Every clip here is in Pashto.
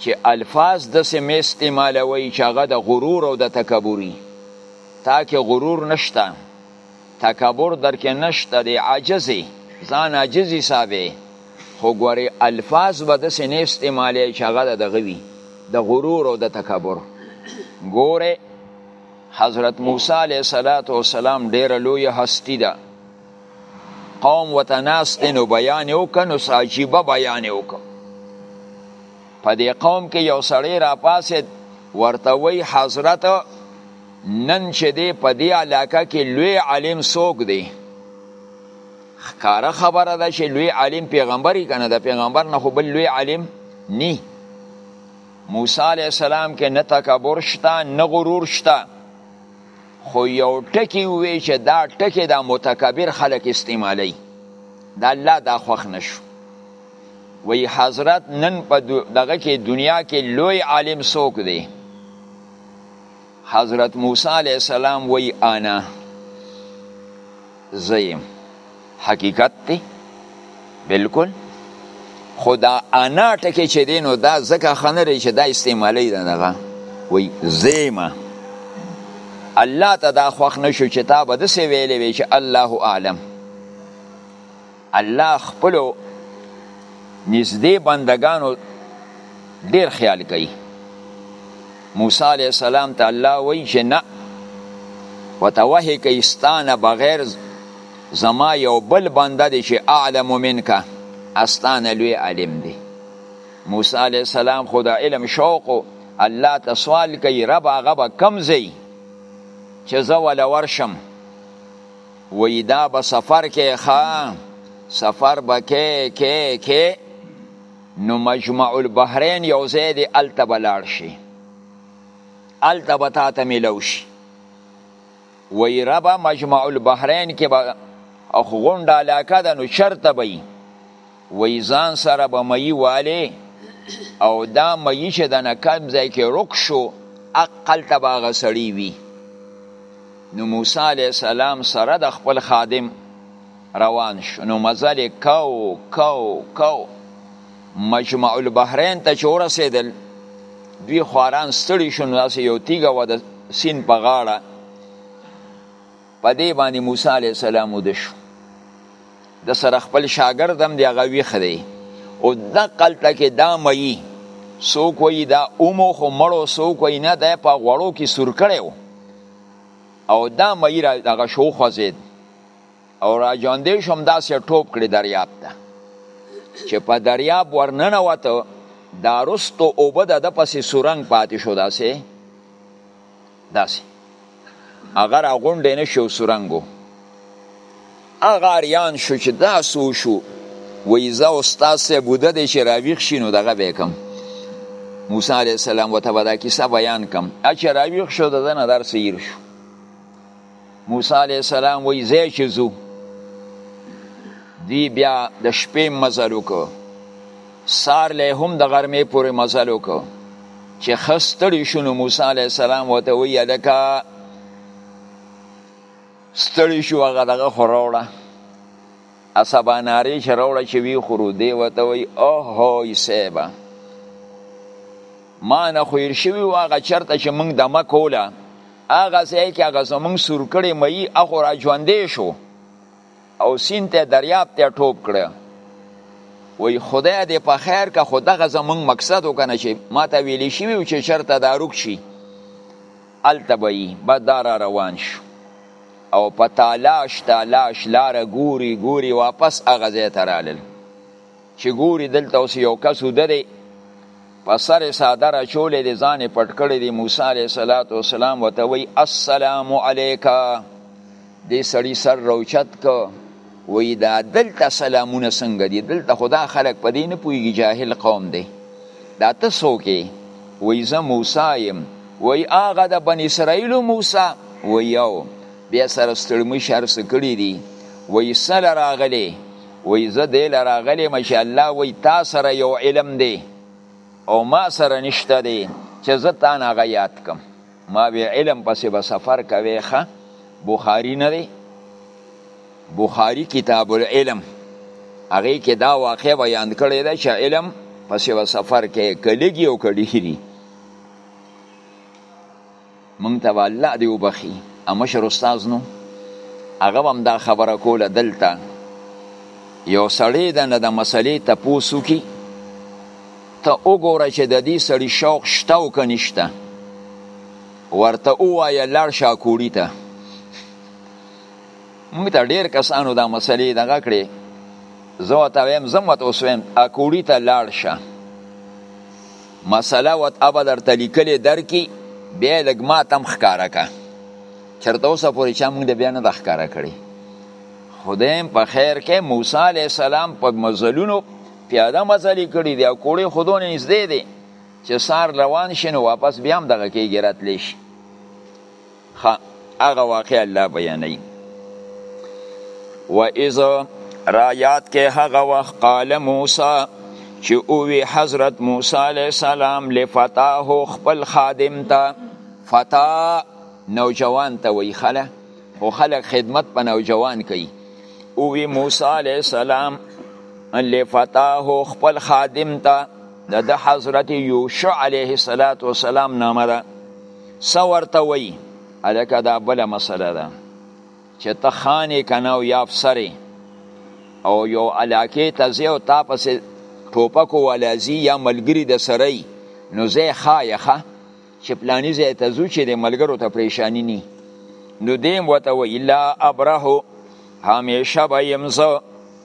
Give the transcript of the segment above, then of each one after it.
چې الفاظ داسې مې استعمالوي چې هغه د غرور او د تکبري تا کې غرور نشته تکبر در کې نشته دی عاجزې ځان عاجز حسابې خو ګورې الفاظ به داسې نه استعمالوي چې هغه د دغه وي د غرور او د تکبر ګوره حضرت موسی علیه السلام ډیره لوی هستی ده قوم وته ناس دی نو بیان یې وکړ نو څه عجیبه بیان یې وکړ په دې قوم کې یو سړی راپاسېد ورته وی حضرت نن چې دی په دې علاقه کې لوی عالم څوک دی ښکاره خبره ده چې لوی عالم پیغمبري کنه د پیغمبر نه خو بل لوی عالم نی موسی علیه السلام کې نه تکبر شته نه غرور شته خو یو ټکی وی چې دا ټکی دا متکبر خلک استعمالی دا الله دا خوښ نشو وی حضرت نن په دغه کې دنیا کې لوی عالم څوک دی حضرت موسی علیه السلام وی انا زیم حقیقت دی بالکل خدا انا ټکی چې دی نو دا ځکه ښه نه دی چې دا استعمالی ده دغه وایي زیمه الله ته دا خوښ نه شو چې تا به داسې ویلی وی چې الله اعلم الله خپلو نږدې بندګانو ډېر خیال کوي موسی علیه السلام ته الله وایي چې نه ورته وحې کوي ستا نه بغیر زما یو بل بنده دی چې اعلم منکه استانه لوی عالم دی موسی علی السلام خو د علم شوق الله ته سوال کوي رب هغه به کم زی چې زه ولا ورشم وی دا به سفر کې خان سفر به کې کې کې نو مجمع البحرین یو ځای دی هلته به لاړ شي هلته به تا ته میلو شي وی ربه مجمع البحرین کې به غونډه علاقه ده نو چرته به وی ځان سره به مئی والی او دا مئی چې د نکم ځای کې رک شو اقل ته به هغه سړی وي نو موسی علیه السلام سره د خپل خادم روان شو نو مزل کو کو کو مجمع البحرین ته چې ورسېدل دوی خواران ستړي شو نو داسې یو تیږه وه د سیند په غاړه په دې باندې موسی علیه السلام وده شو د سره خپل شاګرد هم دی هغه ویښ دی او دقلته کې دا مئی څوک وایي دا اومو خو مړو څوک وایي نه دی په غوړو کې سور کړی او دا مئی را دغه شو خوځېد او را ژوندی شو همداسې ټوپ کړی دریاب ته چې په دریاب ورننوته دا رستو اوبه د ده پسې سورنګ پاتې شو داسې داسې هغه را غونډې نه شو سرنګو هغه اریان شو چې دا سو شو وایي زه استاد صاحب وده دی چې راویښ شي نو دغه به کم موسی علیه السلام ورته به دا کیسه بیان کم چې راویښ شو د ده نه درس هیر شو موسی علیه السلام وایي ځای چې ځو دی بیا د شپې مزل وکړو سار له هم د غرمې پورې مزل وکړو چې ښه ستړي شو نو موسی علیه السلام ورته وایي هلکه ستړي شو هغه دغه خو راوړه عصبانارې چې راوړه چې وی خورو دی ورته وایي اوهوی صیبه ما نه خویر شوي و هغه چرته چې موږ دمه کوله هغه ځای کې هغه زمونږ سور کړی مئی اخو را ژوندې شو او سین ته دریاب ته ټوپ کړه وای خدای دې په خیر که خو دغه زمونږ مقصد وکنه چې ما ته ویلی شوي چې چرته دا روک شي هلته به یي به دا را روان شو او په تالاش تالاش لاره ګوري ګوري واپس هغه ځای ته رالل چې ګوري دلته اوس یو کس وده دی په سر ساده راچولې دی ځان پټ کړی دی موسی علیه صلات وسلام وته وی السلام علیکا دې سړی سر روچت کو وی دا دلته سلامونه څنګه دي دلته خدا خلق په دې نه پوهیږي جاهل قوم دی دا ته څوک وی زه موسی یم وی هغه د بن اسرائیل موسی وی یو بیا سره ستړمي شهر سکړي دي وی سره راغلی وی زه دی لراغلی ما چې الله وی تا سره یو علم دی او ما سره نشته دی چې زه تا نه هغه یاد کم ما وی علم پسې به سفر کوي ښه بخاری نه دی بخاری کتاب العلم هغه کې دا واقع بیان کړی دی چې علم پسې به سفر کوي کلیږي او کډیږي مونږ ته به الله دی وبخي مشر استاد نو هغه هم دا خبره کوله دلته یو سړی د نه د مسلې تپوسو کی ته وګوره چې د دې سړی شوق شته او که نشته ورته ووایه لاړ شه کوړي ته موږ ته ډېر کسانو دا مسلې دغه کړې زه ورته وایم زه هم ورته اوس وایم کوړي ته لاړ شه مسله وت ابا درته لیکلې درکې بیا لګ ما تم ښکارا کا چرته اوسه پورې چا موږ د بیا نه د ښکارا کړي خدایم په خیر کې موسی علی السلام په مزلونو پیاده مزلې کړي دی او کوړې خودونه نږدې دی چې سار روان شنو واپس بیا هم دغه کې ګرات لیش ها هغه واقع الله بیانوي و اذ را یاد کې هغه وخت قال موسی چې اووی حضرت موسی علیه السلام لفتاه خپل خادم ته فتا نوجوان ته وی خله خو خلک خدمت په نوجوان کوي اووی موسی علیه السلام لفتاه خپل خادم ته د حضرت یوشع علیه السلام نامه ده څه ورته وایي هلکه دا بله مسله ده چې ته خان یې که نه او یا افسر او یو علاقې ته ځې او تا پسې ټوپک والا ځي یا ملګري د سره یي نو ځای ښایه ښه چې پلاني ځای ته ځو چې د ملګرو ته پریشاني ني نو دیم ورته وایي لا ابرهو همیشه به یم زه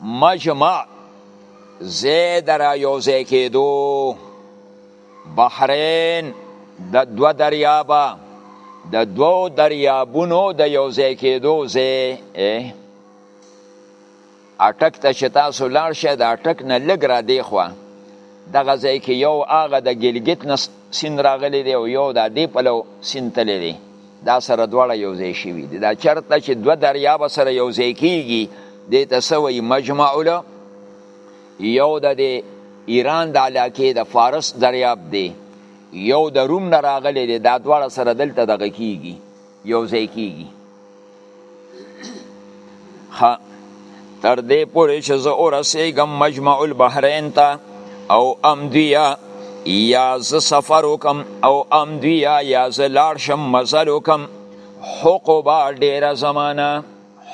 مجمع زید را یوځای کېدو بحرین د دوه دریابه د دوو دریابونو د یوځای کېدو ځای اټک ته چې تاسو لاړ شئ د اټک نه لږ را دی خوا دغه ځای کې یو هغه د ګلګت نه سیند راغلی دی او یو د دې پلو سیند تللی دی دا سره دواړه یو ځای شوي دي دا چرته چې دوه دریاب سره یو ځای کیږي دې ته څه وایي مجمع له یو د دې ایران د علاقې د فارس دریاب دی یو د روم نه راغلی دی دا دواړه سره دلته دغه کیږي یو ځای کیږي ها تر دې پورې چې زه ورسېږم مجمع البحرین ته او امدویا یا زه سفر وکم او امدویا یا زه لاړ شم مزل وکم حقوبه ډېره زمانه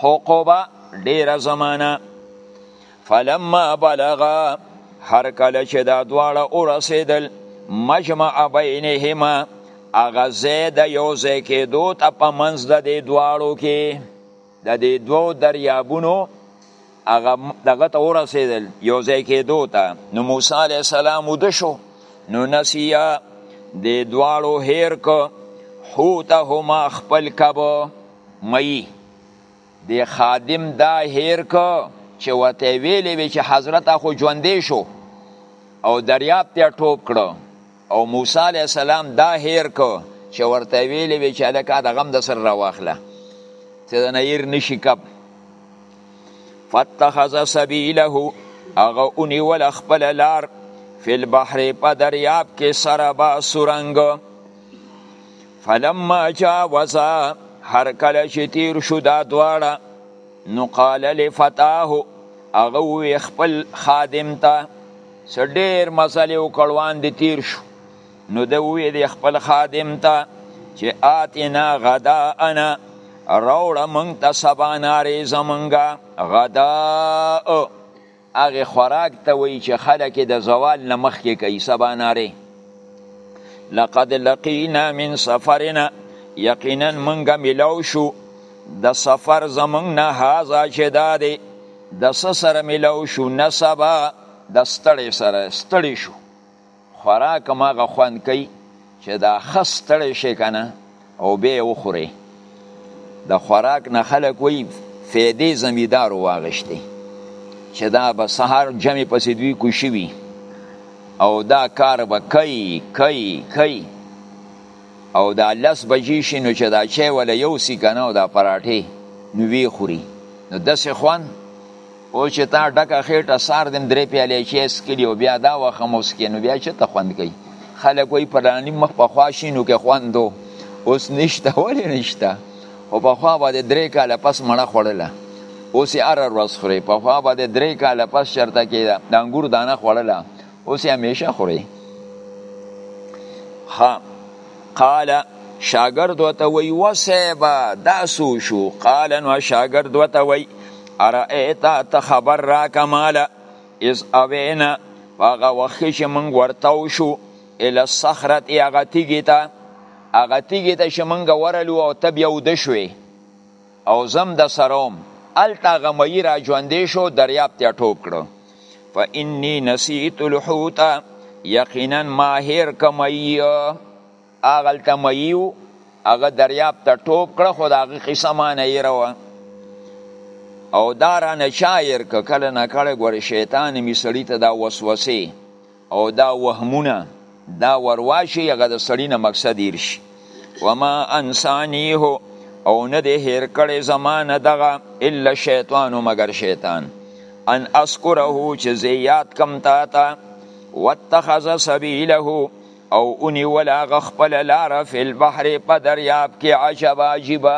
حقوبه ډېره زمانه فلما بلغا هر کله چې دا دواړه ورسېدل مجمع بینهما هغه ځای د یو ځای کېدو ته په منځ د دې دواړو کې د دې دوو دریابونو هغه دغه ته ورسېدل یو ځای کېدو ته نو موسی علیه السلام وده شو نو نسیا د دواړو هیر که حوتهما خپل کبه مئی دی خادم دا هیر که چې ورته ویلې وی چې حضرت اخو ژوندې شو او دریاب ته ټوپ کړو او موسی علی السلام دا هیر کو چې ورته ویلې وی چې الکه د غم د سر راواخله چې د نیر نشي کپ فتخذ سبیله هغه اونی ول خپل لار فی البحر په دریاب کې سره با سورنګ فلما جاوزا هر کله چې تیر شو دا دواړه نو قال لفتاه هغه وی خپل خادم ته سډیر مسلې وکړوان دي تیر شو نو د وی د خپل خادم ته چې آتنا غدا انا روړه مونږ ته سبا نارې زمونږه غدا هغه خوراک ته وایي چې خلک د زوال نه مخکې کوي سباناره لقد لقینا من سفرنا یقینا منګه ملاو شو د سفر زمنګ نه هاذا چې دا دی د سره ملاو شو نسبا د ستړی سره ستړی شو خوراک هم هغه خوند کوي چې دا ښه ستړی شي که نه او بیا یې وخورې د خوراک نه خلک وایي فیدې زمیدار واغشتې چې دا به سهار جمع پسې دوی کوشي وي او دا کار به کوي کوي کوي او دا لس بجې شي نو چې دا چای ولا یو سی کنه او دا پراټې نو وی خوري نو داسې خوند او چې تا ډکه خېټه سار دم درې پیالې چې سکلی او بیا دا وخه موسکې نو بیا چې ته خوند کوي خلک وایي پلانی مخ په خوا شي نو کې خوند و اوس نشته ولې نشته خو پخوا به د درې کاله پس مړه خوړله اوس یې هره ورځ خورې پخوا به د درې کاله پس چېرته کې د انګور دانه خوړله اوس یې همیشه خورې ښه قاله شاګرد ورته وایي وصیبه دا څه وشو قاله نو شاګرد ورته وایي ارایت ته خبر راکه ماله از اوینا هغه وخت چې موږ ورتاو شو اله صخرت هغه تیږې ته هغه تیږې ته چې موږ ورلو او ته بیا وده شوې او زم د سره وم هلته هغه ميي را ژوندی شو دریاب ته یې ټوپ کړو فاني نسیت الحوت یقینا ما هېر که ميي هغلته ميي وو هغه درياب ته ټوپ کړه خو د هغه قصه ما نه هېره وه او دا رانه چا هېر که کله نه کله ګورې شیطان مې سړي ته دا وسوسې او دا وهمونه دا ورواچي هغه د سړي نه مقصد هېر شي وما انسانیه او نه دی هېر کړی زما نه دغه الا شیطان مګر شیطان ان اذکره چې زه یاد کم تا ته واتخذ سبیله او ونیول هغه خپل لاره فی البحر په دریاب کې عجبا عجیبا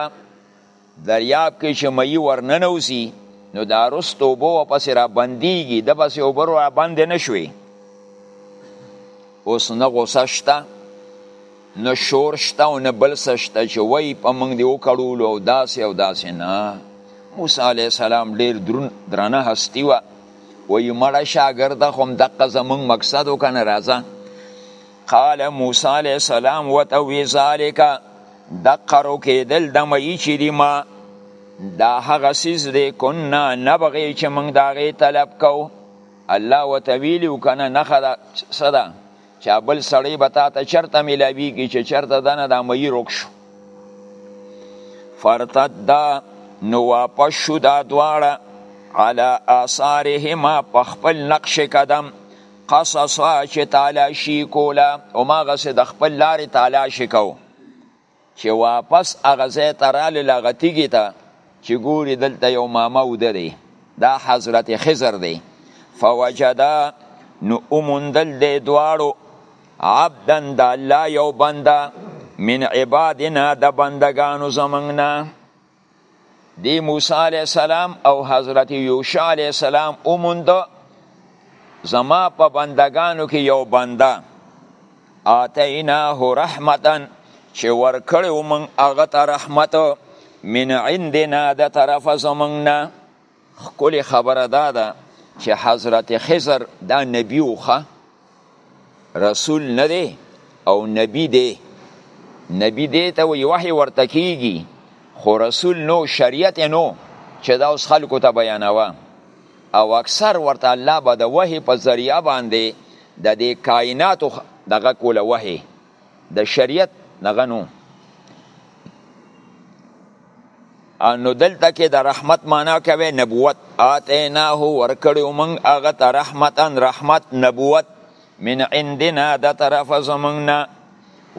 دریاب کې چې مئی ورننوزي نو دا رستو بو پسې را بندیږي د پسې اوبر را بند نه شوي اوس نه غوسه شته نه شور شته او نه بل څه شته چې وای په موږ دی وکړولو او داسې او داسې نه موسی علیه السلام ډیر درون درنه هستی وه وی مړه شاګرده خو دقه زمونږ مقصد وکنه راځه قال موسی علیه السلام وته وی ذالک دقه رو کېدل د مئی چې دی ما دا هغه سیز دی کنا نبغې چې موږ د هغې طلب کو الله وته ویلي وکنه نښه ده څه ده چا بل سړی به تا ته چرته ملاویږي چې چرته دنه دا مئی روک شو فرتد دا نو واپس شو دا دواړه علا آثارهما په خپل نقش قدم قصصا چې تالاشي کوله او ماغسې د خپل لارې تالاشي کوو چې واپس هغه ځای ته رالی لغه تیږې ته چې ګوري دلته یو ماما اوده دی دا حضرت خضر دی فوجدا نو اوموندل دی دواړو عبدا د الله یو بنده من عبادنا د بندگانو زمنګ نه دی موسی علیه السلام او حضرت یوشع علیه السلام اوموند زما په بندگانو کې یو بنده آتیناه رحمتا چې ورکړی ومن هغه ته رحمت من عندنا د طرف زمنګ نه خکلی خبره دا ده چې حضرت خضر دا نبی وخه رسول نه دی او نبی دی نبی دی ته وی وحی ورته کیږي خو رسول نو شریعت نو چې دا اوس خلکو ته بیانوه او اکثر ورته الله به د وحی په ذریعہ باندې د دې کائناتو دغه کوله وحی د شریعت دغه نو نو دلته کې د رحمت معنا کوي نبوت اتیناه ورکړو موږ هغه ته رحمتا رحمت نبوت من عندنا د طرف زمونږنا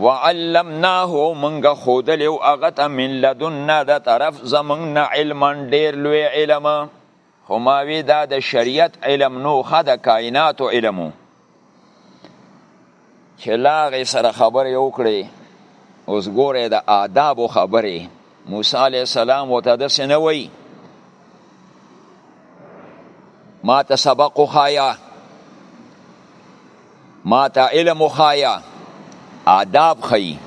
وعلمناه موږ خودلو هغه ته من لدنا د طرف زمونږنا علما ډیر لوی علم هماوی دا د شریعت علم نو خه د کائناتو علمو چې لاغې سره خبرې وکړي اوس ګوره د آداب و خبرې موسی علیه السلام و ته دسې نه وایي ما ته سبق وښایه ما ته علم وخایا آداب خی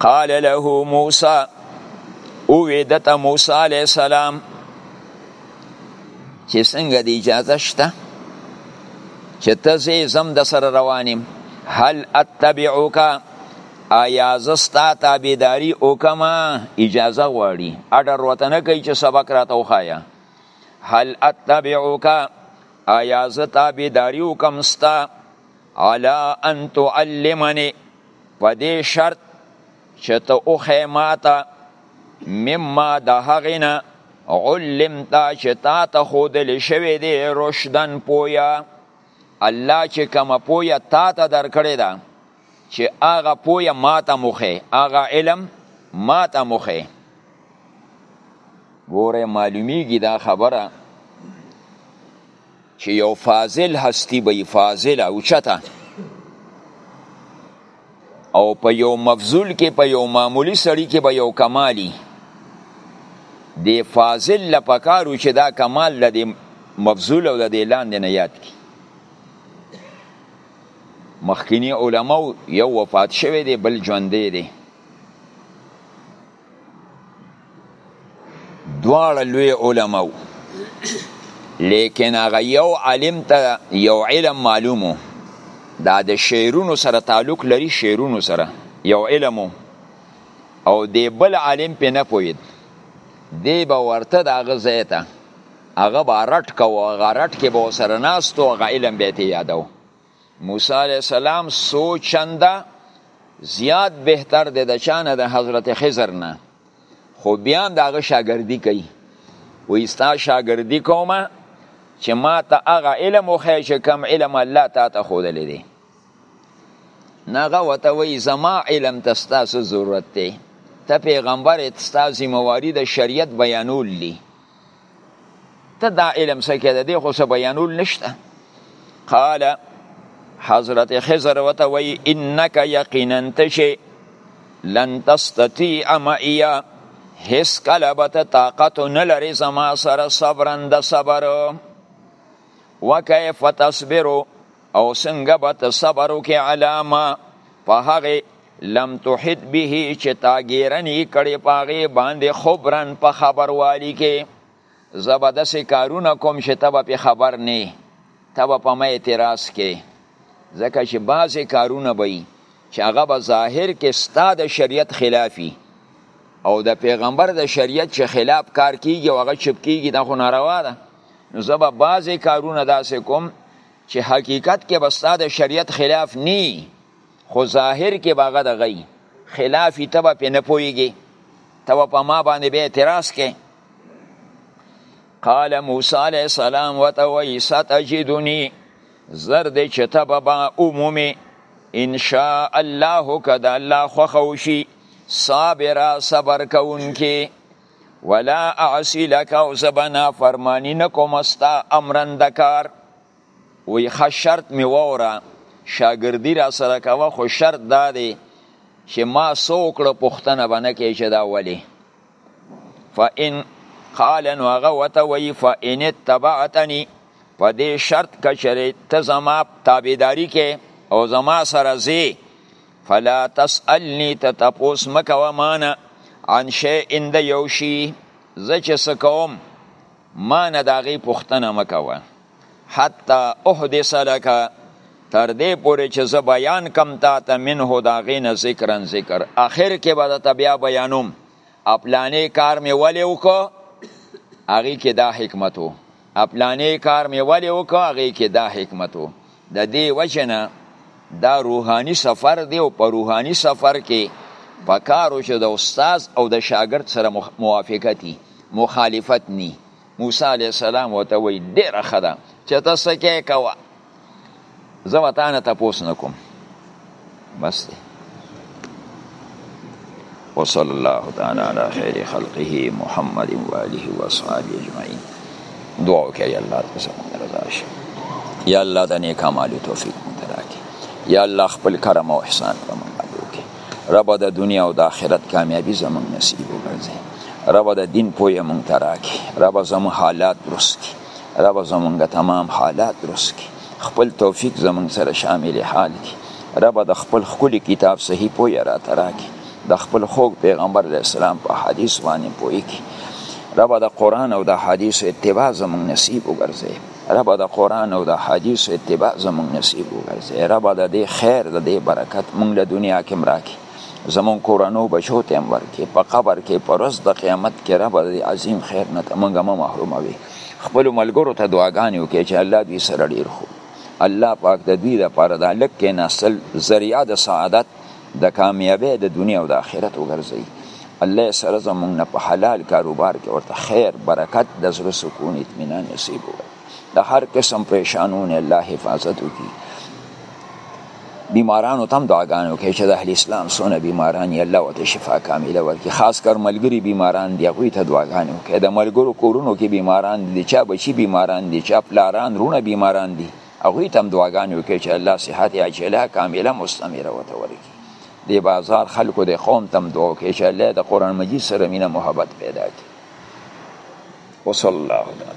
قال له موسی او ویدت موسی علیه السلام چې څنګه دی اجازه شته چې ته زه زم د سره روانیم هل اتبعوک آیا زستا تابیداری او کما اجازه غواړي اډر وطن کوي چې سبق راته وخایا هل اتبعوک ایا زه تابعداري وکم ستا علا ان تعلمني په دې شرط چې ته اوخې ماته مما د هغې نه علمتا چې تا ته ښودل شوی دی رشدن پویا الله چې کومه پویا تا ته درکړې ده چې هغه پویا ماته مخه هغه علم ماته مخه ګوره معلومیږي دا خبره چې یو فاضل هستی به فاضل او چته او په یو مفضول کې په یو معمولی سړی کې به یو کمالی دی فاضل لپکارو چې دا کمال د مفضول او د لاندې نه یاد کی مخکینی علما یو وفات شوی دی بل ژوندې دی دواړه لوی علما لیکن هغه یو عالم ته یو علم معلومو دا د شعرونو سره تعلق لري شعرونو سره یو علم او دی بل عالم په نه پوید دی به ورته د هغه ځای ته هغه به رټ کوو هغه رټ کې به سره ناستو هغه علم به ته یادو موسی علی السلام سو چنده زیات بهتر دی د چانه د حضرت خضر نه خو بیا هم دغه شاګردی کوي وې ستا شاګردی کومه چې ما ته هغه علم وخی چې کم علم الله تا ته ښودلی دی ناغه وته وی زما علم ته ستاسو ضرورت دی ته پیغمبر ته ستاسو ذمہواری د شریعت بیانول لی ته دا علم څه کې ده دی خو څه بیانول نشته قال حضرت خضر وته وی انک یقینا تشی لن تستطيع معي هیڅ کله به ته طاقت نه لرې زما سره صبرا د صبر وکیف تصبرو او څنګه به ته صبر وکې علامه په هغې لم تحد به چې تا ګیرن یې کړې پاغې باندې خبرن په خبر والی کې زبا داسې کارونه کوم چې ته به خبر نه ته به په ما اعتراض کې ځکه چې بعضې کارونه به وي چې هغه به ظاهر کې ستا د شریعت خلافي او د پیغمبر د شریعت چې خلاف کار کیږي او هغه چپ کیږي دا خو ناروا ده نو زه به بعضې کارونه داسې کوم چې حقیقت کې به ستا د شریعت خلاف نه خو ظاهر کې به هغه د غي خلاف ته به پې نه پوهېږي ته به په ما باندې بیا اعتراض کې قال موسی علیه السلام ورته وایي ستجدني زر دې چې ته به ما ومومې انشاء الله که د الله خوښه وشي صابره صبر کوونکې ولا اعصي لك او زبنا فرمانی نکوم استا امرن دکار وی ښه شرط می ووره شاګردی را سره کوه خو شرط دا دی چې ما سوکړه پښتنه بنه کې چې دا ولی فإن قال نو هغه وته وی فإن اتبعتنی په دې شرط کچره ته زما تابعداري کې او زما سره زی فلا تسألنی ته تپوس مکوه مانه عن شیء اند یوشی زچ سکوم مانه داغي پښتنه مکوه حتی احدث لک تر دې پورې چې زه بیان کم تا ته منه دا غینه ذکرا ذکر اخر کې به د بیا بیانوم خپلانې کار مې ولې وکړو هغې کې دا حکمت و خپلانې کار مې ولې وکړو هغې کې دا حکمت و د دې وجه نه دا روحاني سفر دی او په روحاني سفر کې په کارو چې د استاد او د شاګرد سره موافقت مخالفت نی موسی علیه السلام ورته وایي ډېره ښه ده چې ته څه کې کوه زه به تا نه تپوس نه کوم بس دی وصلى الله تعالى على خير خلقه محمد وآله وصحبه أجمعين دعا وکړه یا الله ته زموږ رضا شي یا الله د نیک اعمالو توفیق مونږ راکړي یا الله خپل کرم او احسان په مونږ رب د دنیا او د آخرت کامیابی زمون نصیب وګرځي رب د دین پوی مونږ تراکي رب زمون حالات درست کی رب زمونږ تمام حالات درست کی خپل توفیق زمون سره شامل حال کی رب د خپل خولي کتاب صحیح پوی را تراکي د خپل خوږ پیغمبر علی السلام په حدیث باندې پوی کی رب د قران او د حدیث اتباع زمون نصیب وګرځي رب د قران او د حدیث اتباع زموږ نصیب وګرځي رب د دې خیر د دې برکت موږ له دنیا کې مراکي زمون کورانو بچو ته امر کې په قبر کې پرز د قیامت کې رب د عظیم خیر نه موږ ما محروم وي خپل ملګرو ته دعاګانې وکړي چې الله دې سره ډیر خو الله پاک د دې لپاره د لک کې نسل ذریعہ د سعادت د کامیابی د دنیا او د آخرت وګرځي الله سره زمونږ نه په حلال کاروبار کې ورته خیر برکت د زړه سکون اطمینان نصیب وکړي د هر قسم پریشانونه الله حفاظت وکړي بیمارانو تم دعاګانو کې چې د اهل اسلام سونه بیماران یې الله وته شفا کامله ورکړي خاص کر ملګری بیماران دی غوي ته دعاګانو کې د ملګرو کورونو کې بیماران دي چا بچي بیماران دي چا پلاران رونه بیماران دي هغوی ته هم دعاګانې وکړي چې الله صحت عاجله کامله مستمره ورته ورکړي د بازار خلکو د قوم ته هم دعا وکړي چې الله د قرآن مجید سره مینه محبت پیدا کړي وصلی الله علیه